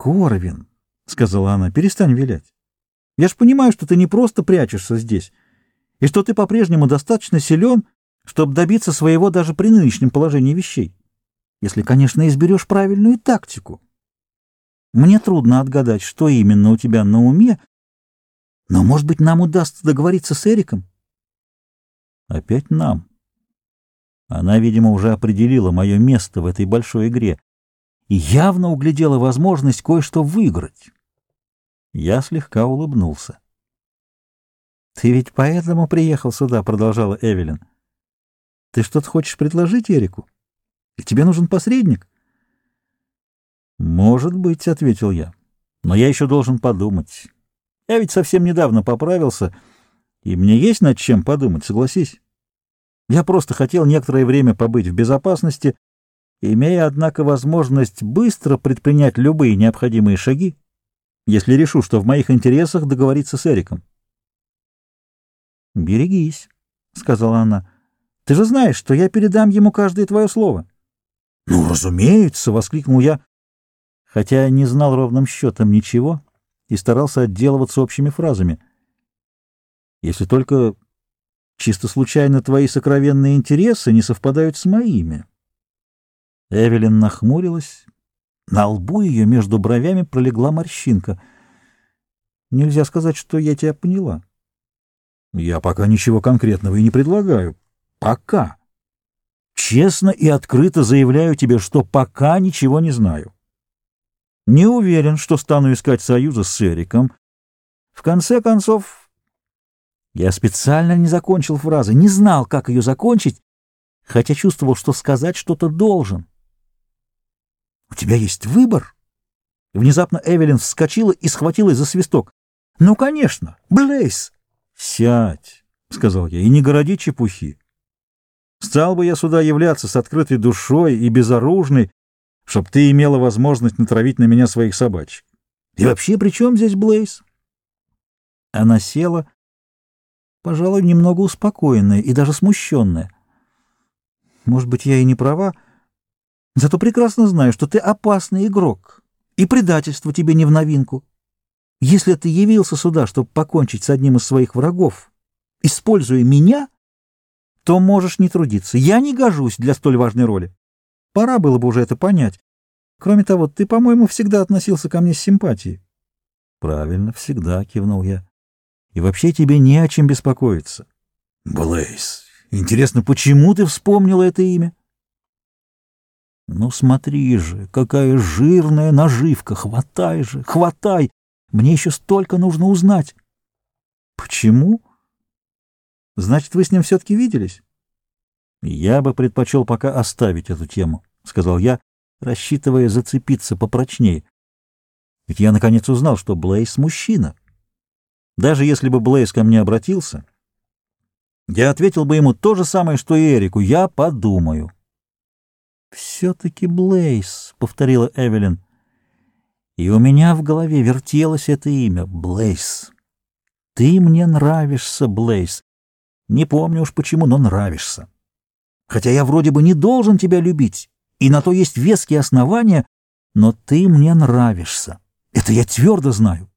Корвин, — сказала она, — перестань вилять. Я ж понимаю, что ты не просто прячешься здесь, и что ты по-прежнему достаточно силен, чтобы добиться своего даже при нынешнем положении вещей. Если, конечно, изберешь правильную тактику. Мне трудно отгадать, что именно у тебя на уме, но, может быть, нам удастся договориться с Эриком? Опять нам. Она, видимо, уже определила мое место в этой большой игре и явно углядела возможность кое-что выиграть. Я слегка улыбнулся. «Ты ведь поэтому приехал сюда», — продолжала Эвелин. «Ты что-то хочешь предложить Эрику? И тебе нужен посредник?» «Может быть», — ответил я. «Но я еще должен подумать. Я ведь совсем недавно поправился, и мне есть над чем подумать, согласись. Я просто хотел некоторое время побыть в безопасности, имея, однако, возможность быстро предпринять любые необходимые шаги, если решу, что в моих интересах договориться с Эриком. «Берегись», — сказала она. «Ты же знаешь, что я передам ему каждое твое слово». «Ну, разумеется!» — воскликнул я, хотя не знал ровным счетом ничего и старался отделываться общими фразами. «Если только чисто случайно твои сокровенные интересы не совпадают с моими». Эвелин нахмурилась. На лбу ее между бровями пролегла морщинка. «Нельзя сказать, что я тебя поняла». «Я пока ничего конкретного и не предлагаю. Пока. Честно и открыто заявляю тебе, что пока ничего не знаю. Не уверен, что стану искать союза с Эриком. В конце концов, я специально не закончил фразы, не знал, как ее закончить, хотя чувствовал, что сказать что-то должен. «У тебя есть выбор?» Внезапно Эвелин вскочила и схватилась за свисток. «Ну, конечно! Блейз!» «Сядь!» — сказал я, — «и не городи чепухи. Стал бы я сюда являться с открытой душой и безоружной, чтоб ты имела возможность натравить на меня своих собачек. И вообще, при чем здесь Блейз?» Она села, пожалуй, немного успокоенная и даже смущенная. «Может быть, я и не права, — Зато прекрасно знаю, что ты опасный игрок, и предательство тебе не в новинку. Если ты явился сюда, чтобы покончить с одним из своих врагов, используя меня, то можешь не трудиться. Я не гожусь для столь важной роли. Пора было бы уже это понять. Кроме того, ты, по-моему, всегда относился ко мне с симпатией. — Правильно, всегда, — кивнул я. — И вообще тебе не о чем беспокоиться. — Блейз, интересно, почему ты вспомнила это имя? — ну смотри же, какая жирная наживка! Хватай же, хватай! Мне еще столько нужно узнать. Почему? Значит, вы с ним все-таки виделись? Я бы предпочел пока оставить эту тему, — сказал я, рассчитывая зацепиться попрочнее. Ведь я наконец узнал, что Блейс — мужчина. Даже если бы Блейс ко мне обратился, я ответил бы ему то же самое, что и Эрику. Я подумаю. «Все-таки Блейз», — повторила Эвелин. И у меня в голове вертелось это имя — Блейз. «Ты мне нравишься, Блейз. Не помню уж почему, но нравишься. Хотя я вроде бы не должен тебя любить, и на то есть веские основания, но ты мне нравишься. Это я твердо знаю.